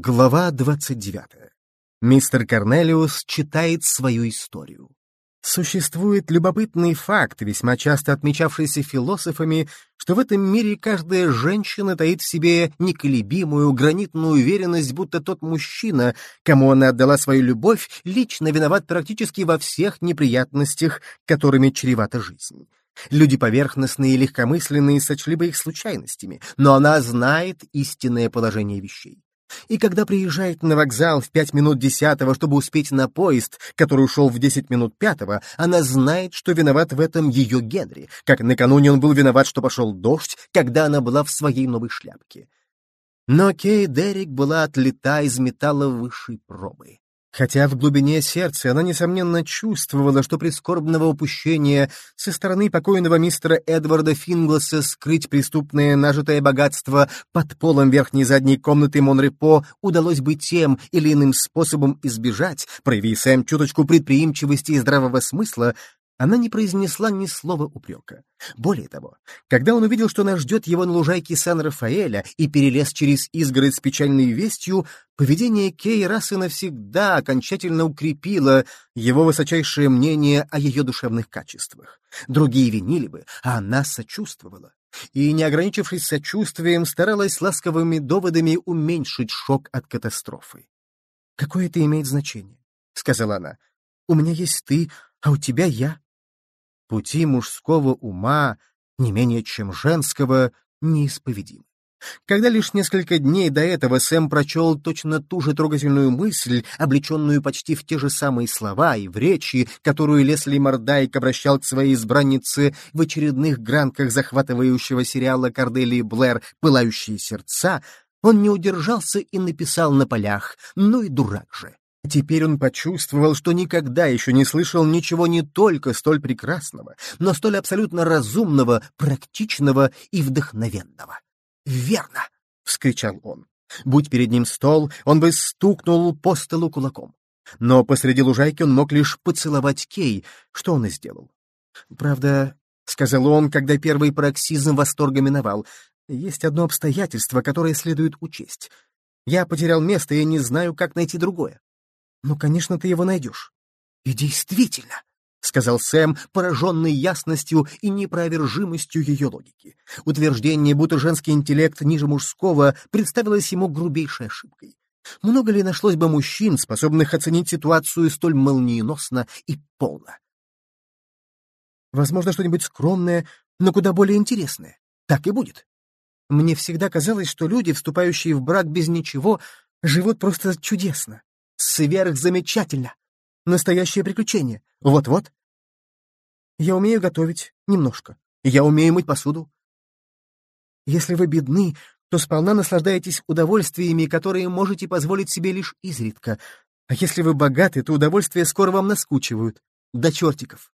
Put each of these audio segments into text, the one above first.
Глава 29. Мистер Корнелиус читает свою историю. Существует любопытный факт, весьма часто отмечавшийся философами, что в этом мире каждая женщина таит в себе неколебимую, гранитную уверенность, будто тот мужчина, кому она отдала свою любовь, лично виноват практически во всех неприятностях, которыми чревата жизнь. Люди поверхностные и легкомысленные сочли бы их случайностями, но она знает истинное положение вещей. И когда приезжает на вокзал в пять минут десятого, чтобы успеть на поезд, который ушел в десять минут пятого, она знает, что виноват в этом ее Генри, как накануне он был виноват, что пошел дождь, когда она была в своей новой шляпке. Но Кей Дерек была отлета из металла высшей пробы. Хотя в глубине сердца она, несомненно, чувствовала, что прискорбного упущения со стороны покойного мистера Эдварда Фингласа скрыть преступное нажитое богатство под полом верхней задней комнаты Монрепо удалось бы тем или иным способом избежать, прояви Сэм чуточку предприимчивости и здравого смысла, она не произнесла ни слова упрека. Более того, когда он увидел, что она ждет его на лужайке Сан-Рафаэля и перелез через изгородь с печальной вестью, поведение Кей раз и навсегда окончательно укрепило его высочайшее мнение о ее душевных качествах. Другие винили бы, а она сочувствовала. И, не ограничившись сочувствием, старалась ласковыми доводами уменьшить шок от катастрофы. «Какое это имеет значение?» — сказала она. «У меня есть ты, а у тебя я пути мужского ума, не менее чем женского, неисповедимы. Когда лишь несколько дней до этого Сэм прочел точно ту же трогательную мысль, облеченную почти в те же самые слова и в речи, которую Лесли Мордайк обращал к своей избраннице в очередных гранках захватывающего сериала Корделии Блэр «Пылающие сердца», он не удержался и написал на полях «Ну и дурак же». Теперь он почувствовал, что никогда еще не слышал ничего не только столь прекрасного, но столь абсолютно разумного, практичного и вдохновенного. «Верно!» — вскричал он. Будь перед ним стол, он бы стукнул по столу кулаком. Но посреди лужайки он мог лишь поцеловать Кей, что он и сделал. «Правда, — сказал он, когда первый пароксизм восторга миновал, — есть одно обстоятельство, которое следует учесть. Я потерял место и не знаю, как найти другое. Ну, конечно, ты его найдешь. И действительно, — сказал Сэм, пораженный ясностью и непровержимостью ее логики. Утверждение, будто женский интеллект ниже мужского, представилось ему грубейшей ошибкой. Много ли нашлось бы мужчин, способных оценить ситуацию столь молниеносно и полно? Возможно, что-нибудь скромное, но куда более интересное. Так и будет. Мне всегда казалось, что люди, вступающие в брак без ничего, живут просто чудесно. Сверхзамечательно! Настоящее приключение. Вот-вот. Я умею готовить. Немножко. Я умею мыть посуду. Если вы бедны, то сполна наслаждаетесь удовольствиями, которые можете позволить себе лишь изредка. А если вы богаты, то удовольствия скоро вам наскучивают. До чертиков.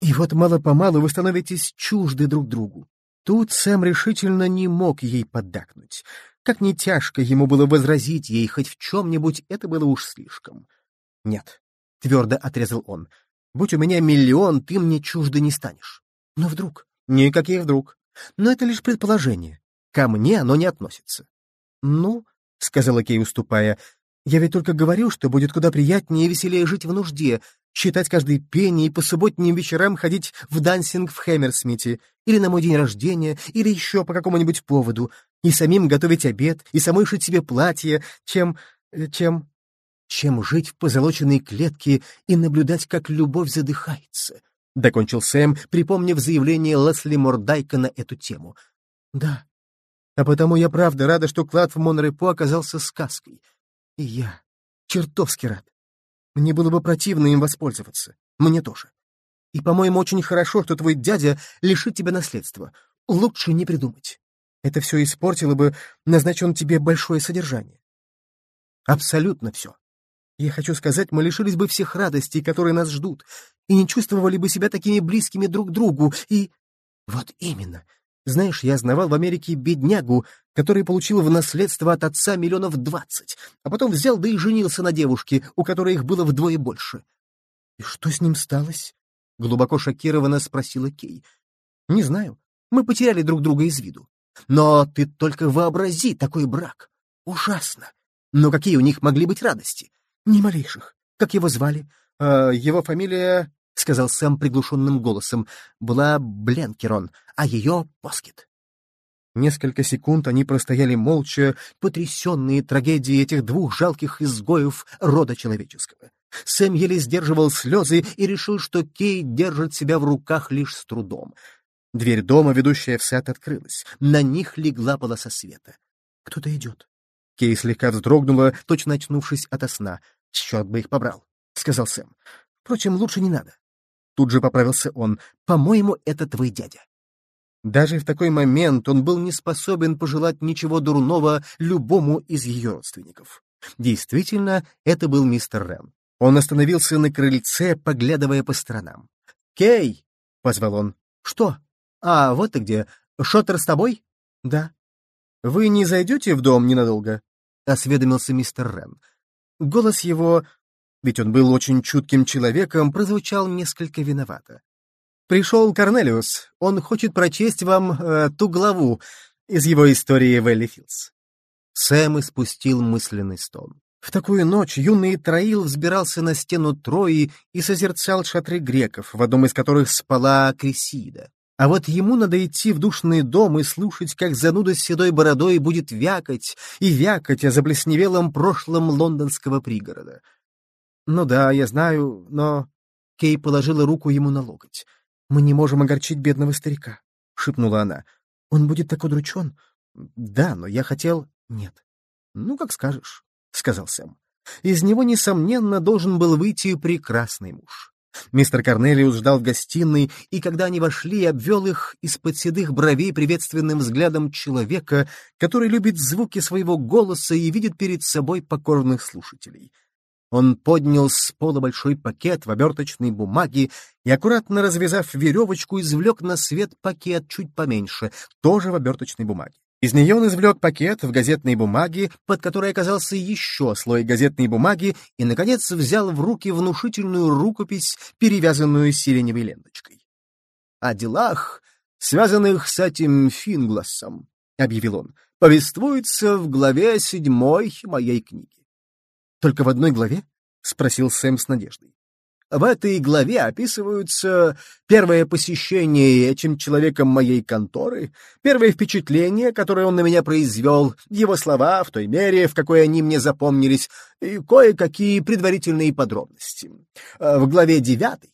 И вот мало-помалу вы становитесь чужды друг другу. Тут Сэм решительно не мог ей поддакнуть. Как не тяжко ему было возразить ей хоть в чем-нибудь, это было уж слишком. «Нет», — твердо отрезал он, — «будь у меня миллион, ты мне чужды не станешь». Но вдруг? Никаких вдруг. Но это лишь предположение. Ко мне оно не относится. «Ну», — сказала Кей, уступая, — «я ведь только говорю, что будет куда приятнее и веселее жить в нужде, считать каждый пенни и по субботним вечерам ходить в дансинг в Хэмерсмите, или на мой день рождения, или еще по какому-нибудь поводу, и самим готовить обед, и самой шить себе платье, чем... Э, чем... чем жить в позолоченной клетке и наблюдать, как любовь задыхается, — докончил Сэм, припомнив заявление Лесли Мордайка на эту тему. Да, а потому я правда рада, что клад в Монрепо оказался сказкой. И я чертовски рад. Мне было бы противно им воспользоваться. Мне тоже. И, по-моему, очень хорошо, что твой дядя лишит тебя наследства. Лучше не придумать. Это все испортило бы, назначен тебе большое содержание. Абсолютно все. Я хочу сказать, мы лишились бы всех радостей, которые нас ждут, и не чувствовали бы себя такими близкими друг к другу, и... Вот именно. Знаешь, я знавал в Америке беднягу, который получил в наследство от отца миллионов двадцать, а потом взял да и женился на девушке, у которой их было вдвое больше. И что с ним сталось? Глубоко шокированно спросила Кей. Не знаю. Мы потеряли друг друга из виду. Но ты только вообрази такой брак. Ужасно. Но какие у них могли быть радости? Ни малейших. Как его звали? Э, его фамилия, — сказал Сэм приглушенным голосом, — была Бленкерон, а ее — Поскет. Несколько секунд они простояли молча, потрясенные трагедией этих двух жалких изгоев рода человеческого. Сэм еле сдерживал слезы и решил, что Кей держит себя в руках лишь с трудом. Дверь дома, ведущая в сад, открылась. На них легла полоса света. Кто-то идет. Кей слегка вздрогнула, точно очнувшись ото сна. «Черт бы их побрал», — сказал Сэм. «Впрочем, лучше не надо». Тут же поправился он. «По-моему, это твой дядя». Даже в такой момент он был не способен пожелать ничего дурного любому из ее родственников. Действительно, это был мистер Рен. Он остановился на крыльце, поглядывая по сторонам. «Кей!» — позвал он. «Что? А, вот ты где. Шоттер с тобой?» «Да». «Вы не зайдете в дом ненадолго?» — осведомился мистер Рен. Голос его, ведь он был очень чутким человеком, прозвучал несколько виновато. Пришел Корнелиус. Он хочет прочесть вам э, ту главу из его истории Вэлли Филдс. Сэм испустил мысленный стон. В такую ночь юный Троил взбирался на стену Трои и созерцал шатры греков, в одном из которых спала Крисида. А вот ему надо идти в душный дом и слушать, как зануда с седой бородой будет вякать и вякать о заплесневелом прошлом лондонского пригорода. Ну да, я знаю, но... Кей положила руку ему на локоть. «Мы не можем огорчить бедного старика», — шепнула она. «Он будет так удручен». «Да, но я хотел...» «Нет». «Ну, как скажешь», — сказал Сэм. «Из него, несомненно, должен был выйти прекрасный муж». Мистер Корнелиус ждал в гостиной, и когда они вошли, обвел их из-под седых бровей приветственным взглядом человека, который любит звуки своего голоса и видит перед собой покорных слушателей. Он поднял с пола большой пакет в оберточной бумаге и, аккуратно развязав веревочку, извлек на свет пакет чуть поменьше, тоже в оберточной бумаге. Из нее он извлек пакет в газетной бумаге, под которой оказался еще слой газетной бумаги, и, наконец, взял в руки внушительную рукопись, перевязанную сиреневой ленточкой. «О делах, связанных с этим Фингласом», — объявил он, — повествуется в главе седьмой моей книги. Только в одной главе? — спросил Сэм с надеждой. В этой главе описываются первое посещение этим человеком моей конторы, первое впечатление, которое он на меня произвел, его слова в той мере, в какой они мне запомнились, и кое-какие предварительные подробности. В главе девятой...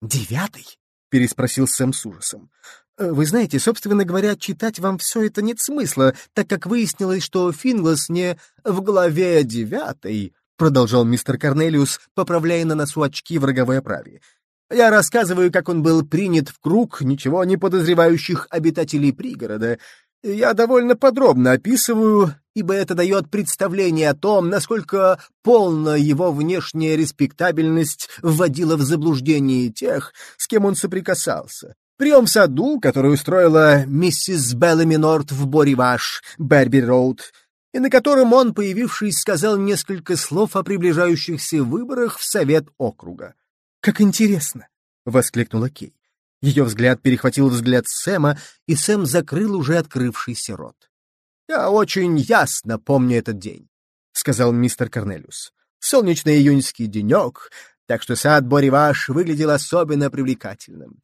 «Девятой?» — переспросил Сэм с ужасом. «Вы знаете, собственно говоря, читать вам все это нет смысла, так как выяснилось, что Финглас не в главе девятой, продолжал мистер Корнелиус, поправляя на носу очки в роговой оправе. «Я рассказываю, как он был принят в круг ничего не подозревающих обитателей пригорода. Я довольно подробно описываю, ибо это дает представление о том, насколько полно его внешняя респектабельность вводила в заблуждение тех, с кем он соприкасался. Прием в саду, который устроила миссис Беллами Норт в Бориваш, Берби-Роуд, и на котором он, появившись, сказал несколько слов о приближающихся выборах в Совет округа. «Как интересно!» — воскликнула Кей. Ее взгляд перехватил взгляд Сэма, и Сэм закрыл уже открывшийся рот. «Я очень ясно помню этот день», — сказал мистер Корнелиус. «Солнечный июньский денек, так что сад Бориваш выглядел особенно привлекательным.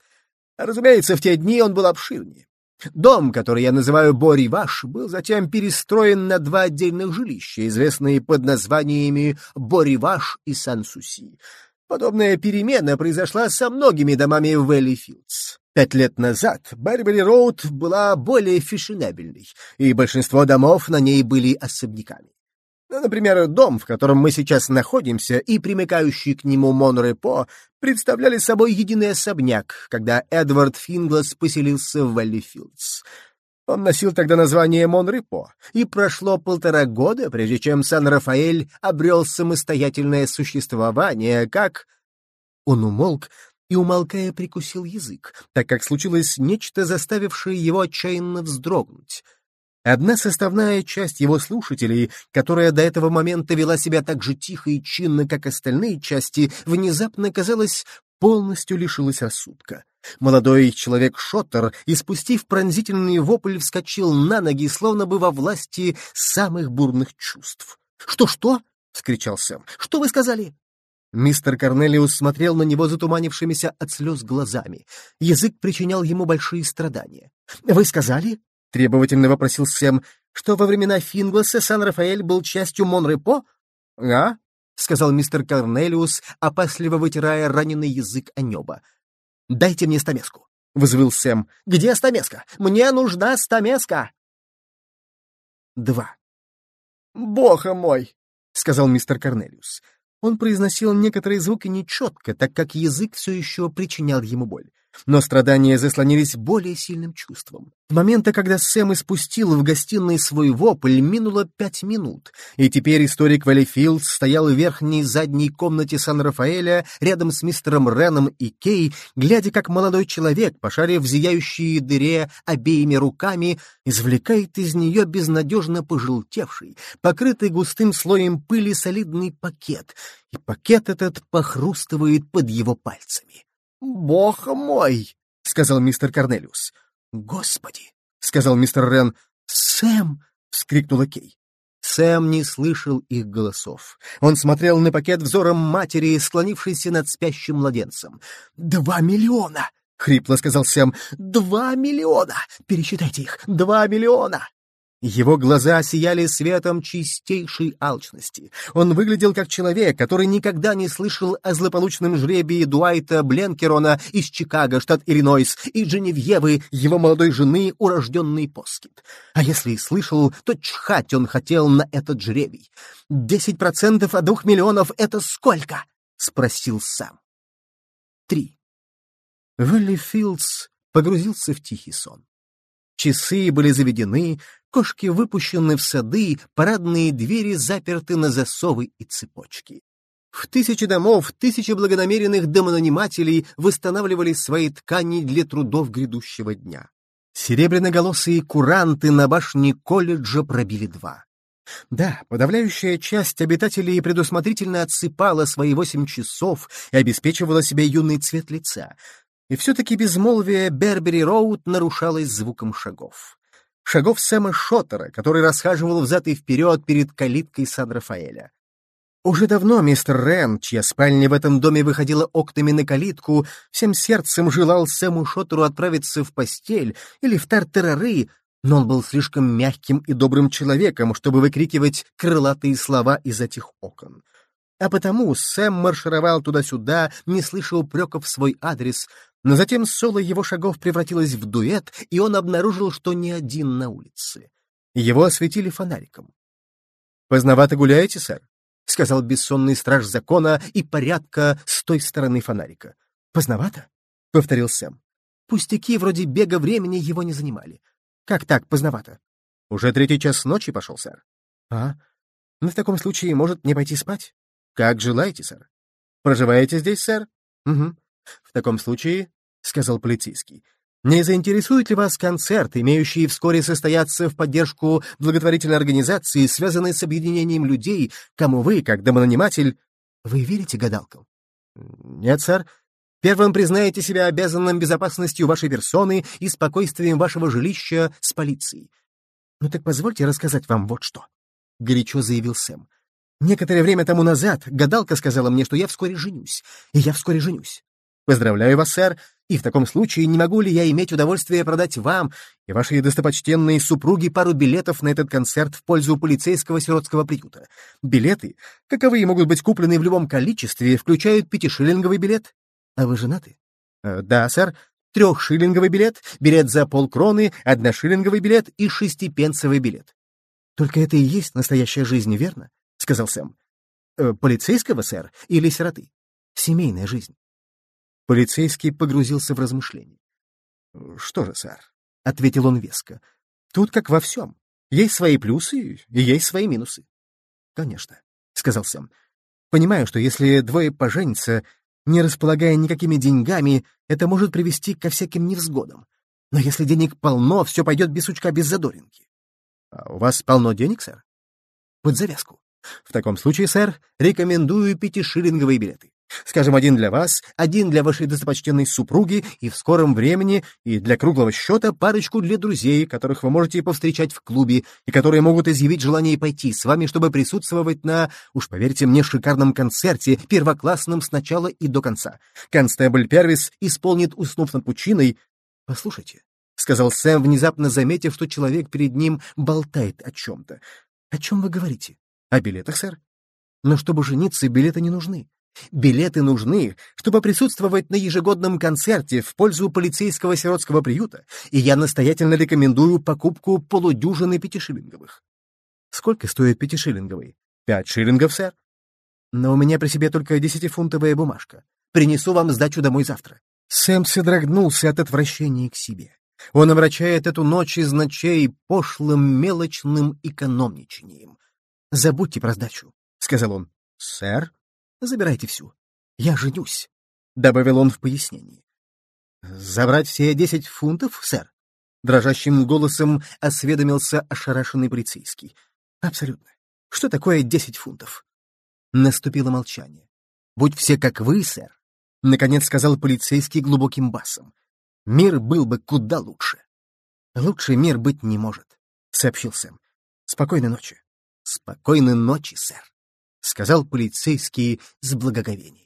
Разумеется, в те дни он был обширнее. Дом, который я называю Бори-Ваш, был затем перестроен на два отдельных жилища, известные под названиями Бори-Ваш и Сан-Суси. Подобная перемена произошла со многими домами в Вэлли-Филдс. Пять лет назад Барбери-Роуд была более фешенебельной, и большинство домов на ней были особняками. Например, дом, в котором мы сейчас находимся, и примыкающий к нему Монрепо представляли собой единый особняк, когда Эдвард Финглас поселился в Валлифилдс. Он носил тогда название Монрепо, и прошло полтора года, прежде чем Сан-Рафаэль обрел самостоятельное существование, как... Он умолк и, умолкая, прикусил язык, так как случилось нечто, заставившее его отчаянно вздрогнуть — Одна составная часть его слушателей, которая до этого момента вела себя так же тихо и чинно, как остальные части, внезапно, казалось, полностью лишилась рассудка. Молодой человек Шоттер, испустив пронзительный вопль, вскочил на ноги, словно бы во власти самых бурных чувств. Что-что?» — вскричал Сэм. «Что вы сказали?» Мистер Корнелиус смотрел на него затуманившимися от слез глазами. Язык причинял ему большие страдания. «Вы сказали?» — требовательно вопросил Сэм, что во времена Фингласа Сан-Рафаэль был частью Монрепо? «А?» — сказал мистер Корнелиус, опасливо вытирая раненый язык о небо. «Дайте мне стамеску», — взвыл Сэм. «Где стамеска? Мне нужна стамеска!» Два. «Бога мой!» — сказал мистер Корнелиус. Он произносил некоторые звуки нечетко, так как язык все еще причинял ему боль. Но страдания заслонились более сильным чувством. С момента, когда Сэм испустил в гостиной свой вопль, минуло пять минут, и теперь историк Валлифилд стоял в верхней задней комнате Сан-Рафаэля рядом с мистером Реном и Кей, глядя, как молодой человек, пошарив в зияющей дыре обеими руками, извлекает из нее безнадежно пожелтевший, покрытый густым слоем пыли солидный пакет, и пакет этот похрустывает под его пальцами. «Бог мой!» — сказал мистер Корнелиус. «Господи!» — сказал мистер Рен. «Сэм!» — вскрикнула Кей. Сэм не слышал их голосов. Он смотрел на пакет взором матери, склонившейся над спящим младенцем. «Два миллиона!» — хрипло сказал Сэм. «Два миллиона! Пересчитайте их! Два миллиона!» Его глаза сияли светом чистейшей алчности. Он выглядел как человек, который никогда не слышал о злополучном жребии Дуайта Бленкерона из Чикаго, штат Иллинойс, и Дженевьевы, его молодой жены, урожденный Поскит. А если и слышал, то чхать он хотел на этот жребий. «Десять процентов от двух миллионов — это сколько?» — спросил сам. Три. Вилли Филдс погрузился в тихий сон. Часы были заведены, кошки выпущены в сады, парадные двери заперты на засовы и цепочки. В тысячи домов тысячи благонамеренных домонанимателей восстанавливали свои ткани для трудов грядущего дня. Серебряноголосые куранты на башне колледжа пробили два. Да, подавляющая часть обитателей предусмотрительно отсыпала свои восемь часов и обеспечивала себе юный цвет лица, и все-таки безмолвие Бербери-Роуд нарушалось звуком шагов. Шагов Сэма Шоттера, который расхаживал взад и вперед перед калиткой Сан-Рафаэля. Уже давно мистер Рен, чья спальня в этом доме выходила окнами на калитку, всем сердцем желал Сэму Шоттеру отправиться в постель или в тартарары, но он был слишком мягким и добрым человеком, чтобы выкрикивать крылатые слова из этих окон. А потому Сэм маршировал туда-сюда, не слыша упреков в свой адрес, но затем соло его шагов превратилось в дуэт, и он обнаружил, что не один на улице. Его осветили фонариком. «Поздновато гуляете, сэр?» — сказал бессонный страж закона и порядка с той стороны фонарика. «Поздновато?» — повторил Сэм. Пустяки вроде бега времени его не занимали. «Как так, поздновато?» «Уже третий час ночи пошел, сэр». «А? Ну, в таком случае, может, мне пойти спать?» «Как желаете, сэр». «Проживаете здесь, сэр?» «Угу. В таком случае, — сказал полицейский, — не заинтересует ли вас концерт, имеющий вскоре состояться в поддержку благотворительной организации, связанной с объединением людей, кому вы, как домонаниматель... Вы верите гадалкам? Нет, сэр. Первым признаете себя обязанным безопасностью вашей персоны и спокойствием вашего жилища с полицией. Ну так позвольте рассказать вам вот что. — горячо заявил Сэм. Некоторое время тому назад гадалка сказала мне, что я вскоре женюсь, и я вскоре женюсь. Поздравляю вас, сэр, и в таком случае не могу ли я иметь удовольствие продать вам и вашей достопочтенной супруге пару билетов на этот концерт в пользу полицейского сиротского приюта? Билеты, каковые могут быть куплены в любом количестве, включают пятишиллинговый билет. А вы женаты? Э, да, сэр. Трехшиллинговый билет, билет за полкроны, одношиллинговый билет и шестипенсовый билет. Только это и есть настоящая жизнь, верно? — сказал Сэм. «Э, «Полицейского, сэр, или сироты? Семейная жизнь». Полицейский погрузился в размышления. «Что же, сэр?» — ответил он веско. «Тут как во всем. Есть свои плюсы и есть свои минусы». «Конечно», — сказал Сэм. «Понимаю, что если двое поженятся, не располагая никакими деньгами, это может привести ко всяким невзгодам. Но если денег полно, все пойдет без сучка, без задоринки». «А у вас полно денег, сэр?» «Под завязку. В таком случае, сэр, рекомендую пятишиллинговые билеты. Скажем, один для вас, один для вашей достопочтенной супруги, и в скором времени, и для круглого счета, парочку для друзей, которых вы можете повстречать в клубе, и которые могут изъявить желание пойти с вами, чтобы присутствовать на, уж поверьте мне, шикарном концерте, первоклассном с начала и до конца. Констебль Первис исполнит, уснув над пучиной... Послушайте, — сказал Сэм, внезапно заметив, что человек перед ним болтает о чем-то. — О чем вы говорите? — О билетах, сэр. Но чтобы жениться, билеты не нужны. Билеты нужны, чтобы присутствовать на ежегодном концерте в пользу полицейского сиротского приюта, и я настоятельно рекомендую покупку полудюжины пятишиллинговых. Сколько стоит пятишиллинговый? Пять шиллингов, сэр. Но у меня при себе только десятифунтовая бумажка. Принесу вам сдачу домой завтра. Сэм содрогнулся от отвращения к себе. Он омрачает эту ночь из ночей пошлым мелочным экономничанием. «Забудьте про сдачу», — сказал он. «Сэр?» Забирайте всю. Я женюсь», — добавил он в пояснении. «Забрать все десять фунтов, сэр?» Дрожащим голосом осведомился ошарашенный полицейский. «Абсолютно. Что такое десять фунтов?» Наступило молчание. «Будь все как вы, сэр», — наконец сказал полицейский глубоким басом. «Мир был бы куда лучше». «Лучше мир быть не может», — сообщил Сэм. «Спокойной ночи». «Спокойной ночи, сэр». — сказал полицейский с благоговением.